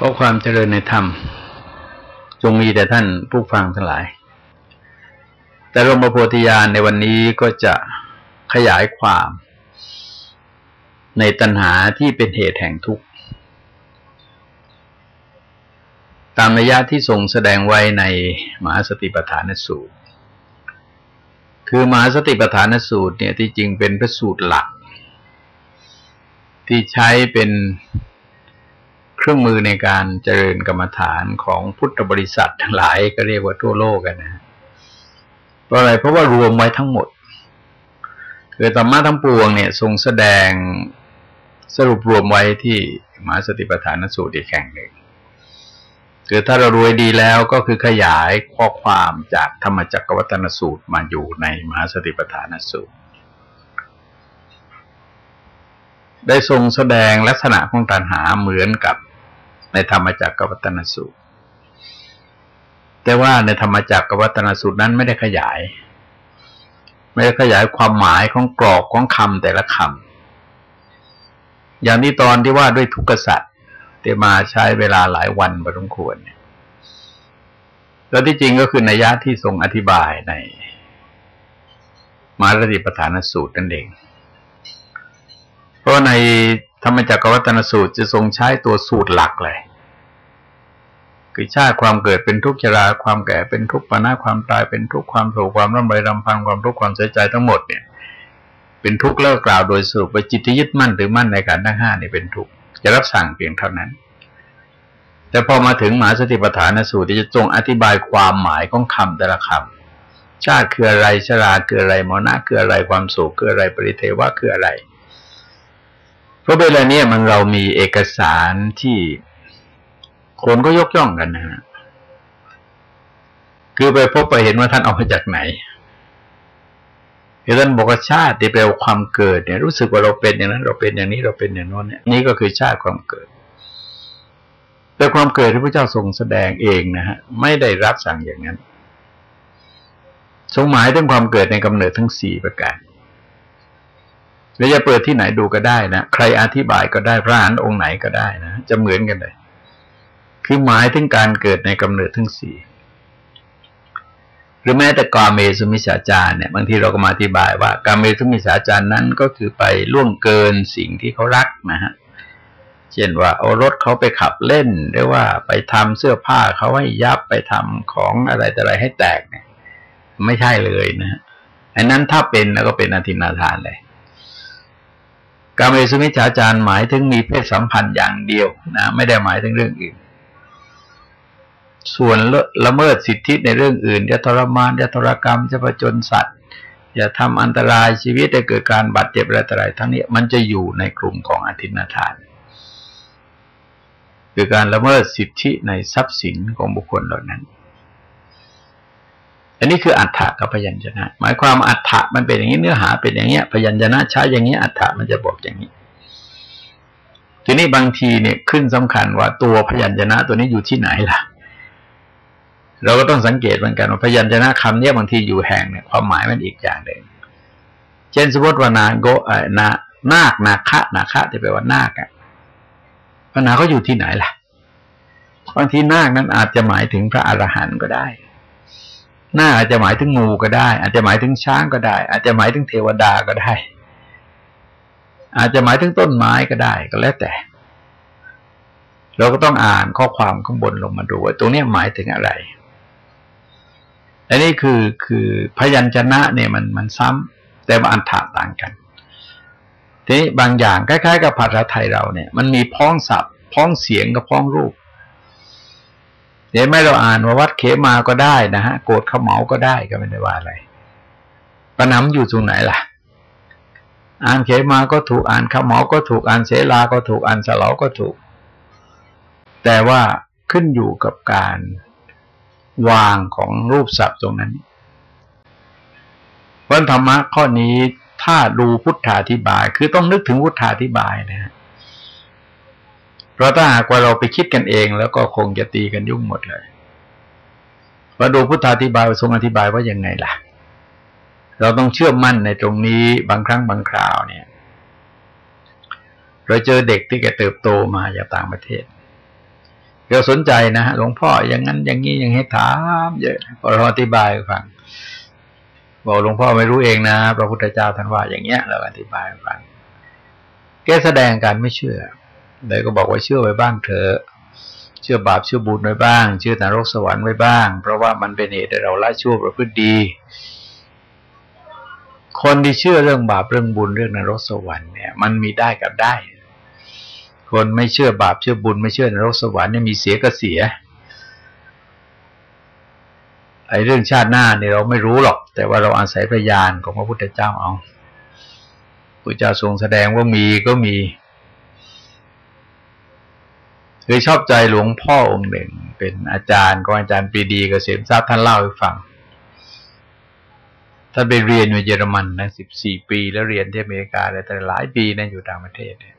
ขอความเจริญในธรรม จงมีแต่ท่านผู้ฟังทั้งหลาย แต่รมโพธิญาณในวันนี้ก็จะขยายความ ในตัณหาที่เป็นเหตุแห่งทุกข์ ตามนัยะที่ทรงแสดงไว้ในมหาสติปัฏฐานสูตร คือมหาสติปัฏฐานสูตรเนี่ยที่จริงเป็นพระสูตรหลัก ที่ใช้เป็น ครื่องมือในการเจริญกรรมฐานของพุทธบริษัททั้งหลายก็เรียกว่าทั่วโลกกันนะเพราะอะไรเพราะว่ารวมไว้ทั้งหมด คือธรรมะทั้งปวงเนี่ย ทรงแสดงสรุปรวมไว้ที่มหาสติปัฏฐานสูตรอีกแห่งหนึ่งคือถ้าเรารวยดีแล้วก็คือขยายข้อความจากธรรมจักรวัตนสูตรมาอยู่ในมหาสติปัฏฐานสูตร ได้ทรงแสดงลักษณะของตัณหาเหมือนกับ ในธรรมจักรกวัตนสูตร แต่ว่าในธรรมจักรกวัตนสูตรนั้นไม่ได้ขยาย ไม่ได้ขยายความหมายของกรอกของคำแต่ละคำอย่างนี้ตอนที่ว่าด้วยทุกขสัตว์เตมาใช้เวลาหลายวันพอสมควรเนี่ยแล้วที่จริงก็คือนัยยะที่ทรงอธิบายในมารติปฐานสูตรนั่นเอง เพราะในธรรมจักรวัตนสูตรจะทรงใช้ตัวสูตรหลักเลย คือชาติความเกิดเป็นทุกข์ชราความแก่เป็นทุกข์ปนาความตายเป็นทุกข์ความโศกความร่ำไรรำพันความทุกข์ความเสียใจทั้งหมดเนี่ย เป็นทุกข์เลิกกล่าวโดยสรุปว่าจิตที่ยึดมั่นหรือมั่นในการทั้งห้านี่เป็นทุกข์จะรับสั่งเพียงเท่านั้น แต่พอมาถึงมหาสติปัฏฐานสูตรที่จะทรงอธิบายความหมายของคำแต่ละคำชาติคืออะไรชราคืออะไรมรณะคืออะไรความโศกคืออะไรปริเทวะคืออะไร เพราะเวลาเนี้ยมันเรามีเอกสารที่ คนก็ยกย่องกันนะฮะคือไปพบไปเห็นว่าท่านเอามาจากไหนท่านบอกว่าชาติที่แปลว่าความเกิดเนี่ยรู้สึกว่าเราเป็นอย่างนั้น เราเป็นอย่างนี้เราเป็นอย่างนั้นเนี่ยนี่ก็คือชาติความเกิด แต่ความเกิดที่พระเจ้าทรงแสดงเองนะฮะไม่ได้รับสั่งอย่างนั้นทรงหมายถึงความเกิดในกำเนิดทั้งสี่ประการแล้วจะเปิดที่ไหนดูก็ได้นะใครอธิบายก็ได้พระอานองค์ไหนก็ได้นะจะเหมือนกันเลย คือหมายถึงการเกิดในกำเนิดทั้งสี่หรือแม้แต่กาเมสุมิสาจารเนี่ยบางทีเราก็มาอธิบายว่ากาเมสุมิสาจารนั้นก็คือไปล่วงเกินสิ่งที่เขารักนะฮะเช่นว่าเอารถเขาไปขับเล่นหรือว่าไปทำเสื้อผ้าเขาให้ยับไปทำของอะไรแต่อะไรให้แตกเนี่ย ไม่ใช่เลยนะอันนั้นถ้าเป็นแล้วก็เป็นอธินาทานเลยกาเมสุมิจฉาจารหมายถึงมีเพศสัมพันธ์อย่างเดียวนะ ไม่ได้หมายถึงเรื่องอื่น ส่วนละเมิดสิทธิในเรื่องอื่นจะทรมานจะทรกรรมจะประจนสัตว์อย่าทำอันตรายชีวิตได้เกิดการบาดเจ็บอะไรต่ออะไรทั้งนี้มันจะอยู่ในกลุ่มของอธินาทาน คือการละเมิดสิทธิในทรัพย์สินของบุคคลเหล่านั้น อันนี้คืออัฏฐะกับพยัญชนะ หมายความอัฏฐะมันเป็นอย่างนี้เนื้อหาเป็นอย่างเงี้ย พยัญชนะใช้อย่างนี้อัฏฐะมันจะบอกอย่างนี้ทีนี้บางทีเนี่ยขึ้นสำคัญว่าตัวพยัญชนะตัวนี้อยู่ที่ไหนล่ะ เราก็ต้องสังเกตเหมือนกันว่าพยัญชนะคำนี้บางทีอยู่แห่งเนี่ยความหมายมันอีกอย่างหนึ่งเช่นสมมติว่านาโกเอนานาคนาคะนาคะที่แปลว่านาคอะพระนาเขาอยู่ที่ไหนล่ะบางทีนาคนั้นอาจจะหมายถึงพระอรหันต์ก็ได้หน้าอาจจะหมายถึงงูก็ได้ อาจจะหมายถึงช้างก็ได้ อาจจะหมายถึงเทวดาก็ได้ อาจจะหมายถึงต้นไม้ก็ได้ก็แล้วแต่ เราก็ต้องอ่านข้อความข้างบนลงมาดูว่าตรงนี้หมายถึงอะไร อันนี้คือคือพยัญชนะเนี่ยมันมันซ้ำแต่ว่าอันถาต่างกันทีนี้บางอย่างคล้ายๆ กับภาษาไทยเราเนี่ย มันมีพ้องศัพท์ พ้องเสียงกับพ้องรูปเดี๋ยวไม่เราอ่านว่าวัดเขมาก็ได้นะฮะโกดขมเหมาก็ได้ก็ไม่ได้ว่าอะไรประนำอยู่ตรงไหนล่ะ อ่านเขมาก็ถูกอ่านขมเหมาก็ถูกอ่านเสลาก็ถูกอ่านสลาก็ถูก แต่ว่าขึ้นอยู่กับการ วางของรูปศัพท์ตรงนั้นวันธรรมะข้อนี้ถ้าดูพุทธาธิบาย คือต้องนึกถึงพุทธาธิบายนะฮะเพราะถ้าหากว่าเราไปคิดกันเอง แล้วก็คงจะตีกันยุ่งหมดเลยมาดูพุทธาธิบายทรงอธิบายว่ายังไงล่ะ เราต้องเชื่อมั่นในตรงนี้บางครั้งบางคราวเนี่ย เราเจอเด็กที่แกเติบโตมาจากต่างประเทศ เราสนใจนะหลวงพ่ออย่างนั้นอย่างนี้อย่างให้ถามเยอะพอเราอธิบายฟังบอกหลวงพ่อไม่รู้เองนะพระพุทธเจ้าท่านว่าอย่างเงี้ยเราอธิบายฟังแกแสดงการไม่เชื่อเลยก็บอกว่าเชื่อไว้บ้างเถอะเชื่อบาปเชื่อบุญไว้บ้าง เชื่อนรกสวรรค์ไว้บ้าง เพราะว่ามันเป็นเหตุให้เราละชั่วประพฤติดี คนที่เชื่อเรื่องบาปเรื่องบุญเรื่องนรกสวรรค์เนี่ย มันมีได้กับได้ คนไม่เชื่อบาปเชื่อบุญ ไม่เชื่อนรกสวรรค์เนี่ยมีเสียก็เสียไอ้เรื่องชาติหน้าเนี่ยเราไม่รู้หรอก แต่ว่าเราอาศัยพยานของพระพุทธเจ้าเอาพระเจ้าทรงแสดงว่ามีก็มีเคยชอบใจหลวงพ่อองค์หนึ่ง เป็นอาจารย์ของอาจารย์ปีดีกเกษมทรัพย์ท่านเล่าให้ฟังท่านไปเรียนอยู่เยอรมันนะสิบสี่ปี แล้วเรียนที่อเมริกาเลยแต่หลายปีนะอยู่ต่างประเทศเนี่ย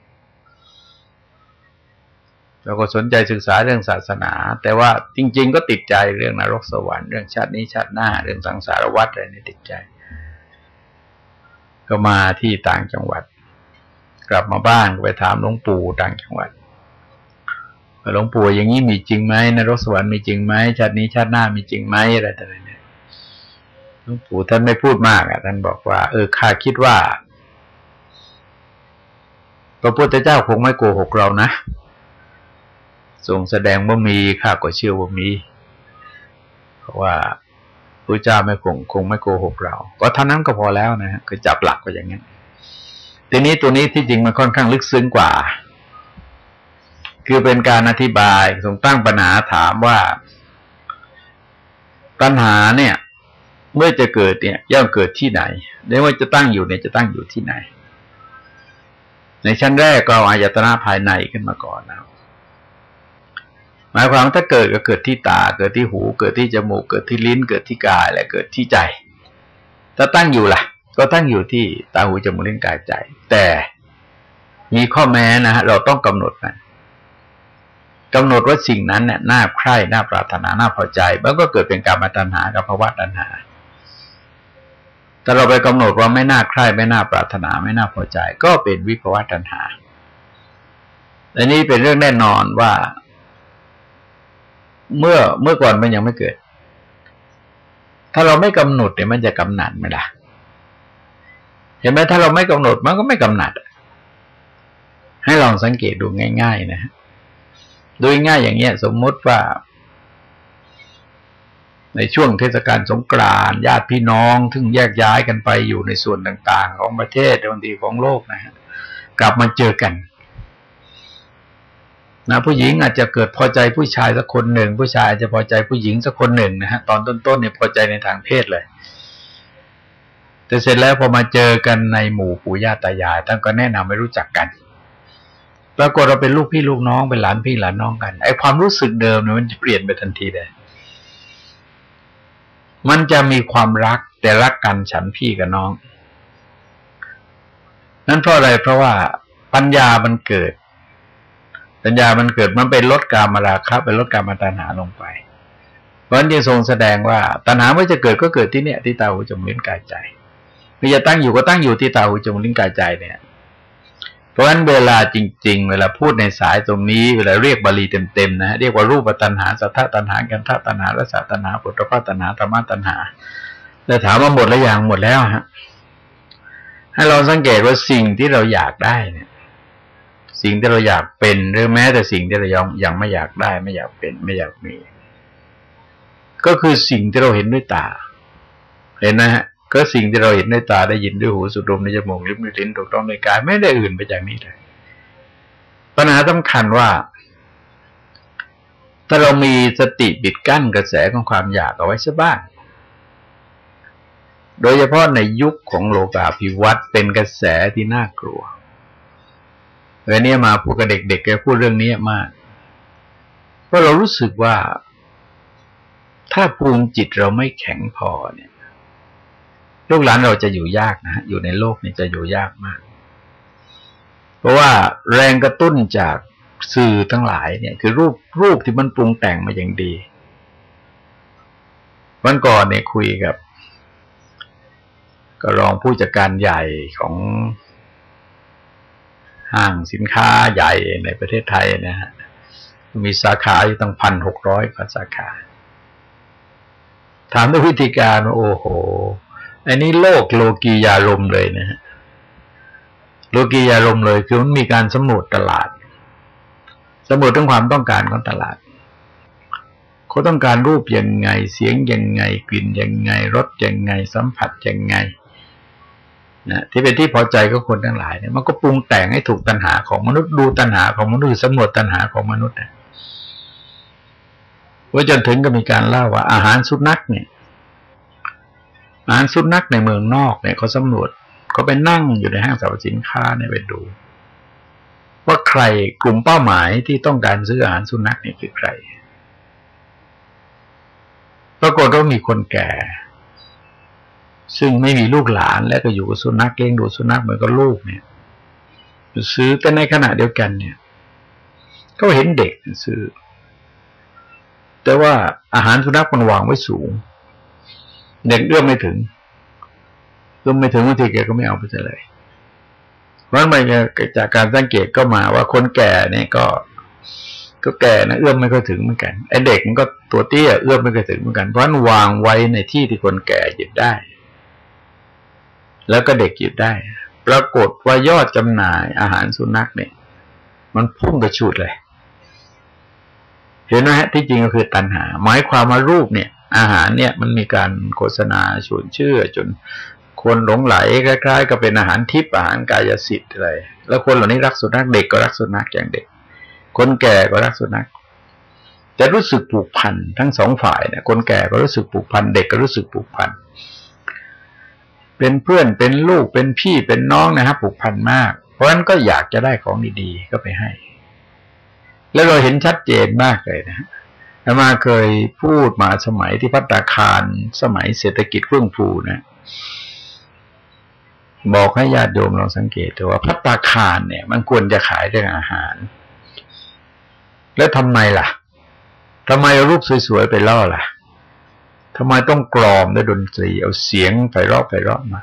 ราก็สนใจศึกษาเรื่องศาสนา แต่ว่าจริง ๆ ก็ติดใจเรื่องนรกสวรรค์เรื่องชาตินี้ชาติหน้าเรื่องสังสารวัฏอะไรนี่ติดใจ ก็มาที่ต่างจังหวัด กลับมาบ้านไปถามหลวงปู่ต่างจังหวัดหลวงปู่อย่างนี้มีจริงไหมนรกสวรรค์มีจริงไหมชาตินี้ชาติหน้ามีจริงไหมอะไรต่างๆเนี่ยหลวงปู่ท่านไม่พูดมากอะท่านบอกว่า เออข้าคิดว่าพระพุทธเจ้าคงไม่โกหกเรานะ ทรงแสดงว่ามีข้าก็เชื่อว่ามี เพราะว่าพระเจ้าไม่คงคงไม่โกหกเรา ก็เท่านั้นก็พอแล้วนะฮะคือจับหลักก็อย่างนี้ทีนี้ตัวนี้ที่จริงมันค่อนข้างลึกซึ้งกว่า คือเป็นการอธิบายทรงตั้งปัญหาถามว่าปัญหาเนี่ย เมื่อจะเกิดเนี่ย ย่อมเกิดที่ไหนไม่ว่าจะตั้งอยู่เนี่ยจะตั้งอยู่ที่ไหน ในชั้นแรกก็เอาอายตนะภายในขึ้นมาก่อนนะ หมายความถ้าเกิดก็เกิดที่ตา เกิดที่หู เกิดที่จมูก เกิดที่ลิ้น เกิดที่กาย และเกิดที่ใจ ถ้าตั้งอยู่ล่ะ ก็ตั้งอยู่ที่ตาหูจมูกลิ้นกายใจ แต่มีข้อแม้นะฮะเราต้องกำหนดมันกำหนดว่าสิ่งนั้นเนี่ยน่าใคร่น่าปรารถนาน่าพอใจมันก็เกิดเป็นกรรมาตัณหากับภาวะตัณหา แต่เราไปกำหนดว่าไม่น่าใคร่ไม่น่าปรารถนาไม่น่าพอใจ ก็เป็นวิภาวะตัณหาอันนี้เป็นเรื่องแน่นอนว่า เมื่อเมื่อก่อนมันยังไม่เกิด ถ้าเราไม่กำหนดเนี่ยมันจะกำหนัดไหมล่ะ เห็นไหมถ้าเราไม่กำหนดมันก็ไม่กำหนัด ให้ลองสังเกตดูง่าย ๆนะฮะโดยง่ายอย่างเงี้ย สมมติว่า ในช่วงเทศกาลสงกรานต์ญาติพี่น้องทึ่งแยกย้ายกันไปอยู่ในส่วนต่าง ๆ ของประเทศบางทีของโลกนะฮะกลับมาเจอกัน นะผู้หญิงอาจจะเกิดพอใจผู้ชายสักคนหนึ่ง ผู้ชายอาจจะพอใจผู้หญิงสักคนหนึ่งนะฮะตอนต้นๆเนี่ยพอใจในทางเพศเลย แต่เสร็จแล้วพอมาเจอกันในหมู่ปู่ย่าตายายท่านก็แนะนำให้รู้จักกันปรากฏเราเป็นลูกพี่ลูกน้องเป็นหลานพี่หลานน้องกันไอความรู้สึกเดิมเนี่ยมันจะเปลี่ยนไปทันทีเลยมันจะมีความรักแต่รักกันฉันพี่กับน้อง นั่นเพราะอะไรเพราะว่าปัญญามันเกิด ปัญญามันเกิดมันเป็นลดกามาราคะเป็นลดกามาตัณหาลงไป เพราะนั้นยังทรงแสดงว่าตัณหาเมื่อจะเกิดก็เกิดที่เนี่ยที่ตาหูจมูกลิ้นกายใจไม่จะตั้งอยู่ก็ตั้งอยู่ที่ตาหูจมูกลิ้นกายใจเนี่ย เพราะฉะนั้นเวลาจริง ๆ เวลาพูดในสายตรงนี้เวลาเรียกบาลีเต็มๆนะเรียกว่ารูปตัณหาสัทธตัณหากันธาตัณหารสตัณหาปุถะตัณหาธรรมตัณหาแต่ถามว่าหมดแล้วอย่างหมดแล้วฮะให้เราสังเกตว่าสิ่งที่เราอยากได้เนี่ย สิ่งที่เราอยากเป็นหรือแม้แต่สิ่งที่เรายังยังไม่อยากได้ ไม่อยากเป็น ไม่อยากมี ก็คือสิ่งที่เราเห็นด้วยตา เห็นนะฮะก็สิ่งที่เราเห็นด้วยตาได้ยินด้วยหูสุดมในจมูกลิ้นลิ้นถูกต้องในกาย ไม่ได้อื่นไปจากนี้เลยปัญหาสำคัญว่า ถ้าเรามีสติปิดกั้นกระแสของความอยากเอาไว้สักบ้างโดยเฉพาะในยุคของโลกาภิวัตน์เป็นกระแสที่น่ากลัว เออเนี่ยมาพูดกับเด็กๆแกพูดเรื่องนี้มาก เพราะเรารู้สึกว่า ถ้าภูมิจิตเราไม่แข็งพอเนี่ยลูกหลานเราจะอยู่ยากนะ อยู่ในโลกนี้จะอยู่ยากมาก เพราะว่าแรงกระตุ้นจากสื่อทั้งหลายเนี่ย คือรูปรูปที่มันปรุงแต่งมาอย่างดี วันก่อนเนี่ยคุยกับ ก็รองผู้จัดการใหญ่ของ ห้างสินค้าใหญ่ในประเทศไทยนะฮะมีสาขาอยู่ตั้งพันหกร้อยกว่าสาขา ถามด้วยวิธีการโอ้โห อันนี้โลกโลกียาลมเลยนะฮะโลกียาลมเลยคือมันมีการสำรวจตลาดสำรวจถึงความต้องการของตลาดเขาต้องการรูปยังไงเสียงยังไงกลิ่นยังไงรสยังไง สัมผัสยังไง นะที่เป็นที่พอใจก็คนทั้งหลายเนี่ยมันก็ปรุงแต่งให้ถูกตัณหาของมนุษย์ดูตัณหาของมนุษย์สำรวจตัณหาของมนุษย์นะว่าจนถึงก็มีการเล่าว่า อาหารสุนัขเนี่ย อาหารสุนัขในเมืองนอกเนี่ยเขาสำรวจเขาไปนั่งอยู่ในห้างสรรพสินค้าเนี่ยไปดู ว่าใครกลุ่มเป้าหมายที่ต้องการซื้ออาหารสุนัขนี่คือใครปรากฏว่ามีคนแก่ ซึ่งไม่มีลูกหลานแล้วก็อยู่กับสุนัขเลี้ยงดูสุนัขเหมือนกับลูกเนี่ยซื้อแต่ในขณะเดียวกันเนี่ย ก็เห็นเด็กซื้อ แต่ว่าอาหารสุนัขมันวางไว้สูง เด็กเอื้อมไม่ถึงเอื้อมไม่ถึงบางทีแกก็ไม่เอาไปเลยเพราะมันจากการสังเกตก็มาว่าคนแก่เนี่ยก็ ก็แก่นะเอื้อมไม่ค่อยถึงเหมือนกันไอ้เด็กมันก็ตัวเตี้ยเอื้อมไม่ค่อยถึงเหมือนกันเพราะมันวางไว้ในที่ที่คนแก่หยิบได้ แล้วก็เด็กหยิบได้ ปรากฏว่ายอดจำหน่ายอาหารสุนัขเนี่ย มันพุ่งกระชูดเลย เห็นไหมฮะที่จริงก็คือตัณหา หมายความว่ารูปเนี่ย อาหารเนี่ยมันมีการโฆษณาชวนเชื่อ จนคนหลงไหลคล้ายๆก็เป็นอาหารทิพย์อาหารกายสิทธิ์อะไร แล้วคนเหล่านี้รักสุนัขเด็กก็รักสุนัขอย่างเด็ก คนแก่ก็รักสุนัขจะรู้สึกผูกพันทั้งสองฝ่ายเนี่ยคนแก่ก็รู้สึกผูกพันเด็กก็รู้สึกผูกพันเเป็นเพื่อนเป็นลูกเป็นพี่เป็นน้องนะครับผูกพันมาก เพราะฉะนั้นก็อยากจะได้ของดีๆก็ไปให้ แล้วเราเห็นชัดเจนมากเลยนะอามาเคยพูดมาสมัยที่พัตตาคารสมัยเศรษฐกิจเฟื่องฟูนะบอกให้ญาติโยมลองสังเกตดูว่าพัตตาคารเนี่ย มันควรจะขายเรื่องอาหาร แล้วทำไมล่ะทำไมเอารูปสวยๆไปล่อล่ะ ทำไมต้องกลอมด้วยดนตรี เอาเสียงไปรอบไปรอบมา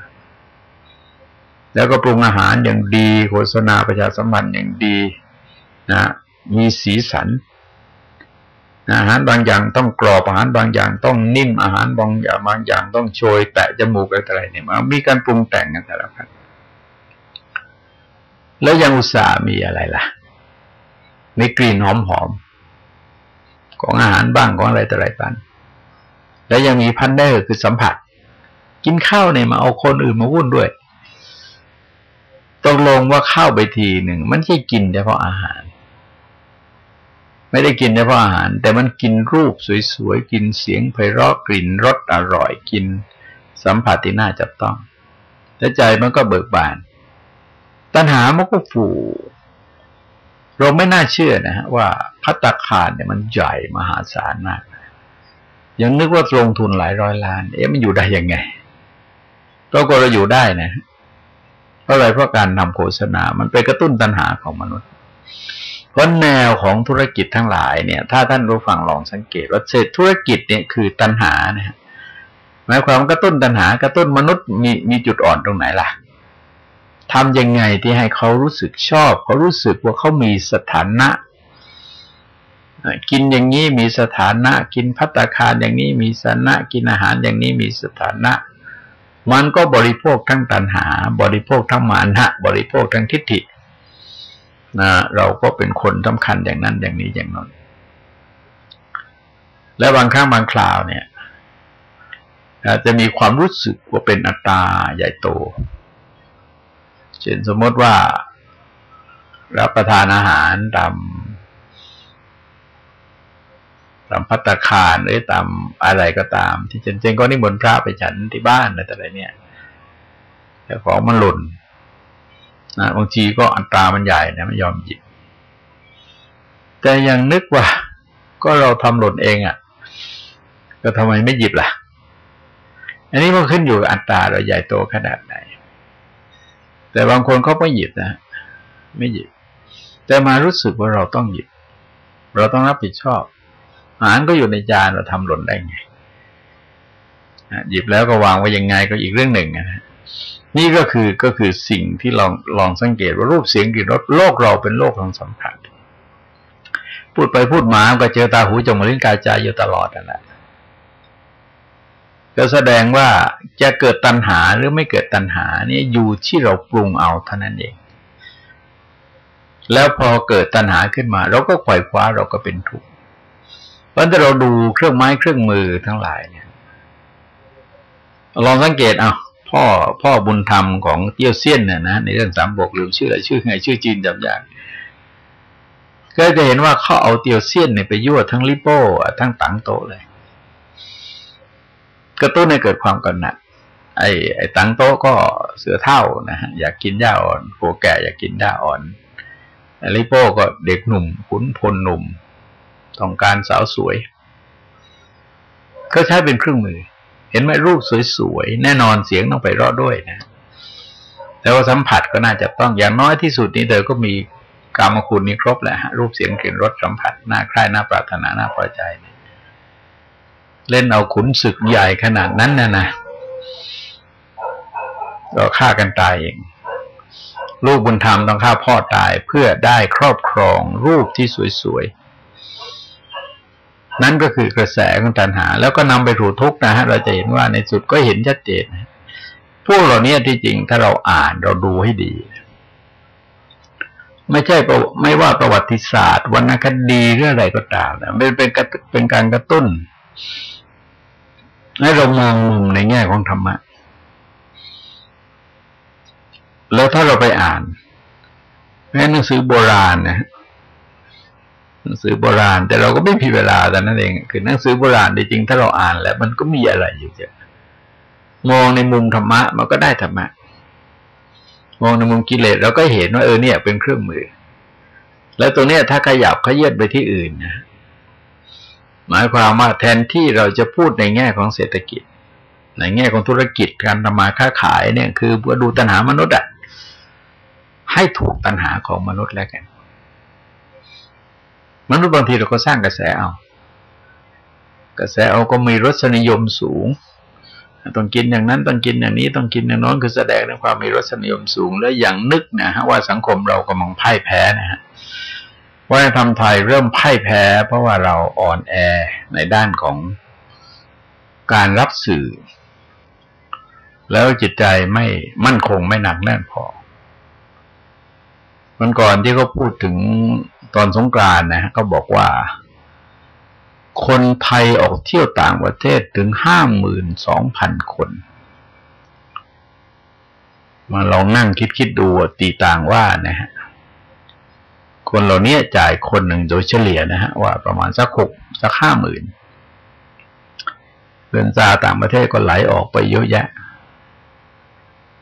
แล้วก็ปรุงอาหารอย่างดี โฆษณาประชาสัมพันธ์อย่างดีนะมีสีสันอาหารบางอย่างต้องกรอบอาหารบางอย่างต้องนิ่มอาหารบางอย่างบางอย่างต้องโชย แตะจมูกอะไรเนี่ยมันมีการปรุงแต่งกันแต่ละพันแล้วยังอุตส่าห์มีอะไรล่ะมีกลิ่นหอมๆของอาหารบ้างของอะไรแต่อะไรบ้าง แล้วยังมีพันเนอร์คือสัมผัส กินข้าวเนี่ยมาเอาคนอื่นมาวุ่นด้วยตกลงว่าข้าวไปทีหนึ่ง มันไม่ใช่กินเฉพาะอาหาร ไม่ได้กินเฉพาะอาหาร แต่มันกินรูปสวยๆ กินเสียงไพเราะกลิ่นรสอร่อยกินสัมผัสที่น่าจับต้องและใจมันก็เบิกบาน ตัณหามันก็ฟูเราไม่น่าเชื่อนะฮะว่าพัตตาคารเนี่ยมันใหญ่มหาศาลมาก ยังนึกว่าลงทุนหลายร้อยล้าน เอ๊ะมันอยู่ได้ยังไงปรากฏเราอยู่ได้นะเพราะอะไรเพราะการนำโฆษณา มันไปกระตุ้นตัณหาของมนุษย์ เพราะแนวของธุรกิจทั้งหลายเนี่ย ถ้าท่านรู้ฟังลองสังเกตว่าเศรษฐธุรกิจเนี่ยคือตัณหานะหมายความกระตุ้นตัณหากระตุ้นมนุษย์มีมีจุดอ่อนตรงไหนล่ะทำยังไงที่ให้เขารู้สึกชอบ เขารู้สึกว่าเขามีสถานะ กินอย่างนี้มีสถานะ กินพัตตาคารอย่างนี้มีสถานะ กินอาหารอย่างนี้มีสถานะ มันก็บริโภคทั้งตัณหา บริโภคทั้งมานะ บริโภคทั้งทิฏฐินะเราก็เป็นคนสำคัญอย่างนั้นอย่างนี้อย่างนั้นและบางครั้งบางคราวเนี่ยจะมีความรู้สึกว่าเป็นอัตตาใหญ่โต เช่นสมมติว่า รับประทานอาหารตาม ตามพัตคารหรือตามอะไรก็ตาม ที่จริงๆก็นิมนต์พระไปฉันที่บ้านอะไรเนี่ยแต่ของมันหล่นนะบางทีก็อัตรามันใหญ่นะไม่ยอมหยิบ แต่ยังนึกว่า ก็เราทำหล่นเองอะ่ะ ก็ทำไมไม่หยิบล่ะ อันนี้มันขึ้นอยู่กับอัตราเราใหญ่โตขนาดไหน แต่บางคนเขาไม่หยิบนะไม่หยิบ แต่มารู้สึกว่าเราต้องหยิบ เราต้องรับผิดชอบ อาหารก็อยู่ในจานเราทำหล่นได้ไงหยิบแล้วก็วางไว้ยังไงก็อีกเรื่องหนึ่งนะนี่ก็คือก็คือสิ่งที่ลองลองสังเกตว่ารูปเสียงกลิ่นรสโลกเราเป็นโลกของสัมผัสพูดไปพูดมาก็เจอตาหูจมูกลิ้นกายใจอยู่ตลอดนั่นแหละก็แสดงว่าจะเกิดตัณหาหรือไม่เกิดตัณหานี่อยู่ที่เราปรุงเอาเท่านั้นเอง แล้วพอเกิดตัณหาขึ้นมา เราก็ขวายคว้าเราก็เป็นทุกข์ พราะถ้าเราดูเครื่องไม้เครื่องมือทั้งหลายเนี่ย ลองสังเกตเอาพ่อพ่อบุญธรรมของเตี้ยวเซียนเนี่ยนะในเรื่องสามบกลืมชื่ออะไรชื่อไงชื่อจีนจำยากก็จะเห็นว่าเขาเอาเตียวเซียนเนี่ยไปยั่วทั้งลิโป้ทั้งตังโตเลย กระตุ้นให้เกิดความกำหนัดไอ้ไอ้ตังโตก็เสือเท่านะฮะอยากกินหญ้าอ่อนโกแก่อยากกินหญ้าอ่อนลิโป้ก็เด็กหนุ่มขุนพลหนุ่ม ต้องการสาวสวย ก็ใช้เป็นเครื่องมือ เห็นไหมรูปสวยๆ แน่นอนเสียงต้องไปรอดด้วยนะ แต่ว่าสัมผัสก็น่าจะต้องอย่างน้อยที่สุดนี้เธอก็มีกรรมคุณนี้ครบแหละฮะรูปเสียงกลิ่นรสสัมผัสน่าใคร่น่าปรารถนาน่าพอใจเล่นเอาขุนศึกใหญ่ขนาดนั้นนะนะก็ฆ่ากันตายเองลูกบุญธรรมต้องฆ่าพ่อตายเพื่อได้ครอบครองรูปที่สวย นั่นก็คือกระแสของตัณหา แล้วก็นำไปถูทุกข์นะฮะเราจะเห็นว่าในสุดก็เห็นชัดเจนพวกเหล่านี้ที่จริงถ้าเราอ่านเราดูให้ดี ไม่ใช่ไม่ว่าประวัติศาสตร์วรรณคดีหรืออะไรก็ตามนะเป็นเป็นเป็นการกระตุ้นให้เรามองมุมในแง่ของธรรมะ แล้วถ้าเราไปอ่านแม้หนังสือโบราณนะ หนังสือโบราณ แต่เราก็ไม่มีเวลาแต่นั่นเอง คือหนังสือโบราณจริงถ้าเราอ่านแล้ว มันก็มีอะไรอยู่เยอะมองในมุมธรรมะ มันก็ได้ธรรมะ มองในมุมกิเลสเราก็เห็นว่าเออเนี่ย เป็นเครื่องมือ แล้วตรงเนี้ยถ้าขยับขยื่นไปที่อื่นนะหมายความว่าแทนที่เราจะพูดในแง่ของเศรษฐกิจ ในแง่ของธุรกิจการทำมาค้าขายเนี่ย คือดูตัณหามนุษย์อะให้ถูกตัณหาของมนุษย์แล้วกัน มนุษย์บางทีเราก็สร้างกระแสเอา กระแสเอาก็มีรสนิยมสูง ต้องกินอย่างนั้นต้องกินอย่างนี้ต้องกินอย่างน้นคือแสดงในความมีรสนิยมสูง และอย่างนึกนะฮะว่าสังคมเรากำลังพ่ายแพ้นะฮะว่าทำไทยเริ่มพ่ายแพ้ เพราะว่าเราอ่อนแอในด้านของการรับสื่อ แล้วจิตใจไม่มั่นคงไม่หนักแน่นพอมันก่อนที่เขาพูดถึง ตอนสงกรานนะฮะก็บอกว่า คนไทยออกเที่ยวต่างประเทศถึงห้าหมื่นสองพันคน มาลองนั่งคิดคิดดูตีต่างว่านะฮะคนเหล่านี้จ่ายคนหนึ่งโดยเฉลี่ยนะฮะว่าประมาณสักหกสักห้าหมื่นเงินซาต่างประเทศก็ไหลออกไปเยอะแยะ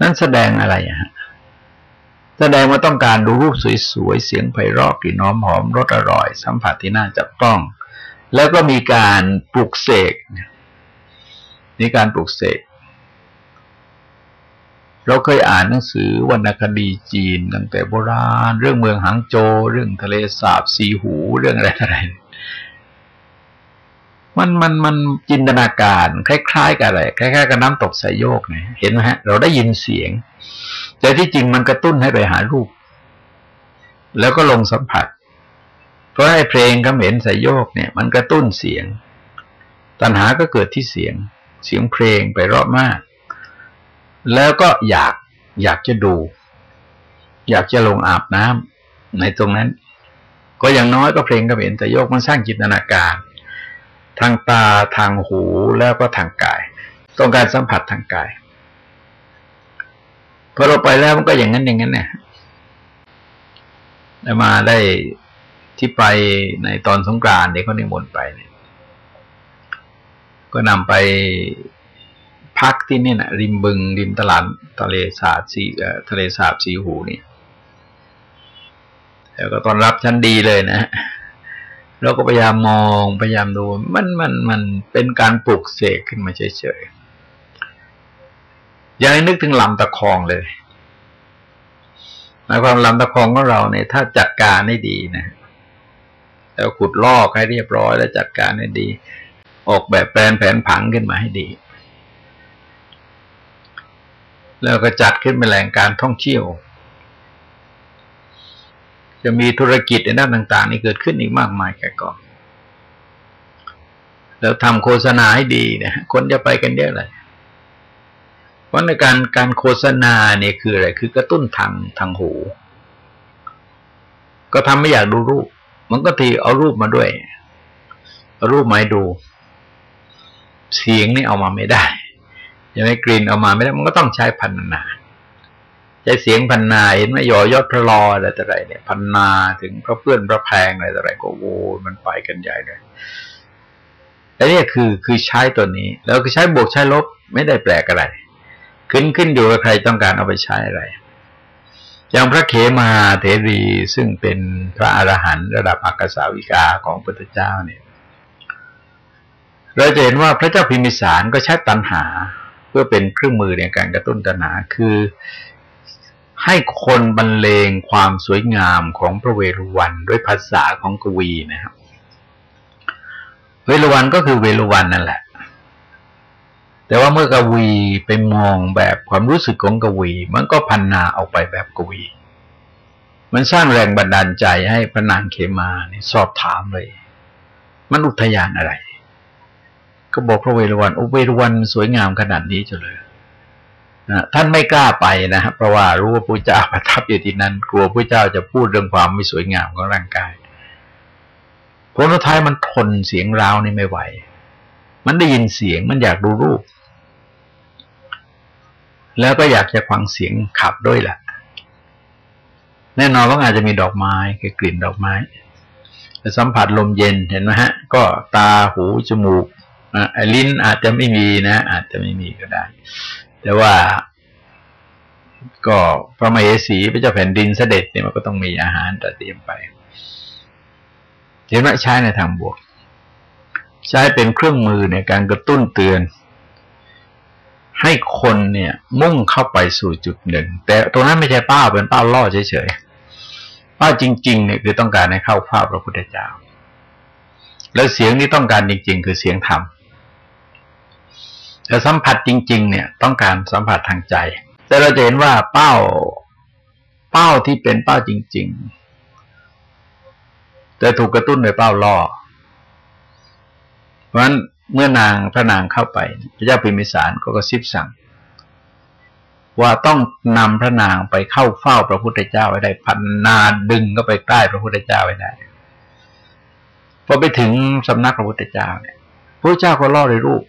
นั่นแสดงอะไรอะฮะ แสดงว่าต้องการดูรูปสวยๆ เสียงไพเราะกลิ่นหอมหอมรสอร่อย สัมผัสที่น่าจับต้อง แล้วก็มีการปลุกเสกมีการปลุกเสกเราเคยอ่านหนังสือวรรณคดีจีนตั้งแต่โบราณ เรื่องเมืองหางโจ เรื่องทะเลสาบสีหูเรื่องอะไรอะไรมันมันมันจินตนาการ คล้าย ๆ กับอะไรคล้ายๆกับน้ำตกสายโยกเนี่ยเห็นไหมฮะ เราได้ยินเสียง แต่ที่จริงมันกระตุ้นให้ไปหารูป แล้วก็ลงสัมผัส เพราะให้เพลงกำเห็นสายโยกเนี่ย มันกระตุ้นเสียง ตัณหาก็เกิดที่เสียง เสียงเพลงไปรอบมาก แล้วก็อยากอยากจะดู อยากจะลงอาบน้ำในตรงนั้น ก็อย่างน้อยก็เพลงกำเห็นสายโยกมันสร้างจินตนาการ ทางตาทางหูแล้วก็ทางกาย ต้องการสัมผัสทางกาย พอเราไปแล้วมันก็อย่างนั้นอย่างนั้นเนี่ยมาได้ที่ไปในตอนสงกรานต์เด็กเขานิมนต์ไปเนี่ยก็นำไปพักที่นี่นะริมบึง ริมตลาดทะเลสาบสีทะเลสาบสีหูเนี่ยแล้วก็ตอนรับชั้นดีเลยนะเราก็พยายามมองพยายามดู มันมันมันเป็นการปลุกเสกขึ้นมาเฉยๆ ยังนึกถึงลำตะคองเลยหมายความลำตะคองของเราเนี่ย ถ้าจัดการได้ดีนะแล้วขุดลอกให้เรียบร้อย แล้วจัดการให้ดี ออกแบบแปลนแผนผังขึ้นมาให้ดี แล้วก็จัดขึ้นเป็นแหล่งการท่องเที่ยว จะมีธุรกิจในด้านต่าง ๆ นี่เกิดขึ้นอีกมากมายแก่ก่องแล้วทำโฆษณาให้ดีนี่ยคนจะไปกันเยอะเลย เพราะในการการโฆษณาเนี่ยคืออะไร คือกระตุ้นทางทางหู ก็ทำไม่อยากดูรูป มันก็ทีเอารูปมาด้วย เอารูปมาให้ดู เสียงนี่เอามาไม่ได้ยังไม่กลิ่นเอามาไม่ได้ มันก็ต้องใช้พันนาใช้เสียงพันนาเห็นไหมยอยอดพระลออะไรต่ออะไรเนี่ย พันนาถึงพระเพื่อนพระแพงอะไรต่ออะไรก็โว้มันไปกันใหญ่เลยแล้วนี่คือคือใช้ตัวนี้ แล้วก็ใช้บวกใช้ลบไม่ได้แปลกอะไร ขึ้นขึ้นอยู่กับใครต้องการเอาไปใช้อะไร อย่างพระเขมาเถรีซึ่งเป็นพระอรหันต์ระดับอักษาวิกาของพระพุทธเจ้าเนี่ย เราจะเห็นว่าพระเจ้าพิมิสารก็ใช้ตัณหา เพื่อเป็นเครื่องมือในการกระตุ้นตัณหาคือให้คนบรรเลงความสวยงามของพระเวรุวันด้วยภาษาของกวีนะครับ เวรุวันก็คือเวรุวันนั่นแหละ แต่ว่าเมื่อกวีไปมองแบบความรู้สึกของกวี มันก็พันนาออกไปแบบกวี มันสร้างแรงบันดาลใจให้พระนางเขมานี่สอบถามเลย มันอุทยานอะไร ก็บอกพระเวรวันโอ้เวรวันสวยงามขนาดนี้จะเลยนะท่านไม่กล้าไปนะครับเพราะว่ารู้ว่าพระเจ้าประทับอยู่ที่นั้น กลัวพระเจ้าจะพูดเรื่องความไม่สวยงามของร่างกายผลท้ายมันทนเสียงร้าวนี่ไม่ไหว มันได้ยินเสียงมันอยากดูรูป แล้วก็อยากจะฟังเสียงขับด้วยแหละแน่นอนว่าอาจจะมีดอกไม้คือกลิ่นดอกไม้สัมผัสลมเย็นเห็นไหมฮะ ก็ตาหูจมูกลิ้นอาจจะไม่มีนะ อาจจะไม่มีก็ได้ แต่ว่าก็พระมเหสีพระเจ้าแผ่นดินเสด็จเนี่ยมันก็ต้องมีอาหารเตรียมไปเห็นว่าใช้ในทางบวก ใช้เป็นเครื่องมือในการกระตุ้นเตือน ให้คนเนี่ย มุ่งเข้าไปสู่จุดหนึ่ง แต่ตรงนั้นไม่ใช่เป้าเป็นเป้าล่อเฉยๆเป้าจริง ๆ เนี่ยคือต้องการให้เข้าภาพพระพุทธเจ้า แล้วเสียงที่ต้องการจริง ๆ คือเสียงธรรมแต่สัมผัสจริง ๆ เนี่ย ต้องการสัมผัสทางใจ แต่เราจะเห็นว่าเป้าเป้าที่เป็นเป้าจริง ๆ แต่ถูกกระตุ้นโดยเป้าล่อเพราะฉะนั้น เมื่อนางพระนางเข้าไป พระเจ้าพิมิสารก็กระซิบสั่ง ว่าต้องนำพระนางไปเข้าเฝ้าพระพุทธเจ้าไว้ได้พันนาดึงก็ไปใกล้พระพุทธเจ้าไว้ได้พอไปถึงสำนักพระพุทธเจ้าเนี่ยพระเจ้าก็ล่อในรูป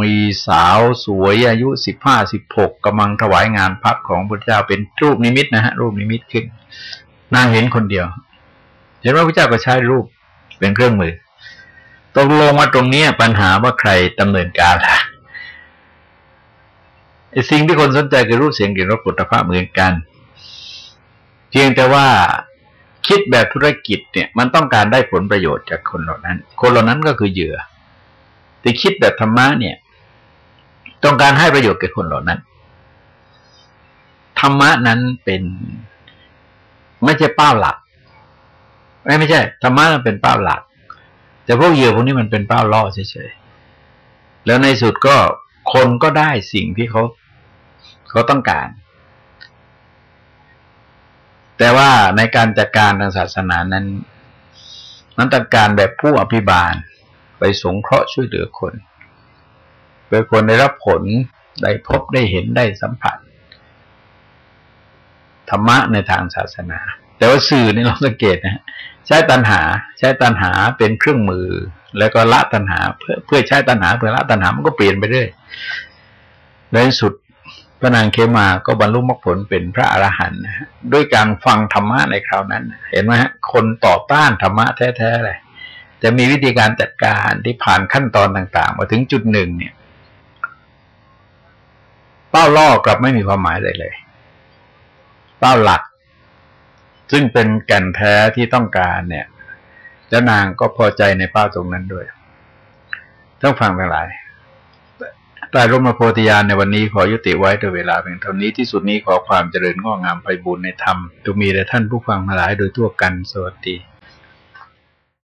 มีสาวสวยอายุสิบห้าสิบหกกำลังถวายงานพักของพระเจ้าเป็นรูปนิมิตนะฮะรูปนิมิตขึ้นนางเห็นคนเดียว เห็นว่าพระเจ้าก็ใช้รูปเป็นเครื่องมือ ตกลงว่าตรงนี้ปัญหาว่าใครดำเนินการล่ะไอ้สิ่งที่คนสนใจคือรูปเสียงกลิ่นรสปุถะเหมือนกัน เพียงแต่ว่าคิดแบบธุรกิจเนี่ย มันต้องการได้ผลประโยชน์จากคนเหล่านั้น คนเหล่านั้นก็คือเหยื่อแต่คิดแบบธรรมะเนี่ย ต้องการให้ประโยชน์แก่คนเหล่านั้นธรรมะนั้นเป็นไม่ใช่เป้าหลัก ไม่ไม่ใช่ธรรมะมันเป็นเป้าหลัก แต่พวกเหยื่อพวกนี้มันเป็นเป้าล่อเฉยๆ แล้วในสุดก็คนก็ได้สิ่งที่เขาเขาต้องการ แต่ว่าในการจัดการทางศาสนานั้น นั้นจัดการแบบผู้อภิบาลไปสงเคราะห์ช่วยเหลือคนเพื่อคนได้รับผลได้พบได้เห็นได้สัมผัสธรรมะในทางศาสนา แต่ว่าสื่อนี่เราสังเกตนะ ใช้ตัณหา ใช้ตัณหาเป็นเครื่องมือ แล้วก็ละตัณหา เพื่อเพื่อใช้ตัณหาเพื่อละตัณหามันก็เปลี่ยนไปเรื่อยในสุดพระนางเคมาก็บรรลุมรรคผลเป็นพระอรหันต์ด้วยการฟังธรรมะในคราวนั้น เห็นไหมฮะคนต่อต้านธรรมะแท้ๆเลยจะมีวิธีการจัดการที่ผ่านขั้นตอนต่างๆ มาถึงจุดหนึ่งเนี่ย เป้าล่อกลับไม่มีความหมายเลยเลย เป้าหลัก ซึ่งเป็นแก่นแท้ที่ต้องการเนี่ยเจ้านางก็พอใจในเป้าตรงนั้นด้วยต้องฟังทั้งหลายใต้ร่มพระโพธิญาณในวันนี้ขอยุติไว้ด้วยเวลาเพียงเท่านี้ที่สุดนี้ขอความเจริญงอกงามไปบุญในธรรมจะมีแด่ท่านผู้ฟังทั้งหลายโดยทั่วกันสวัสดี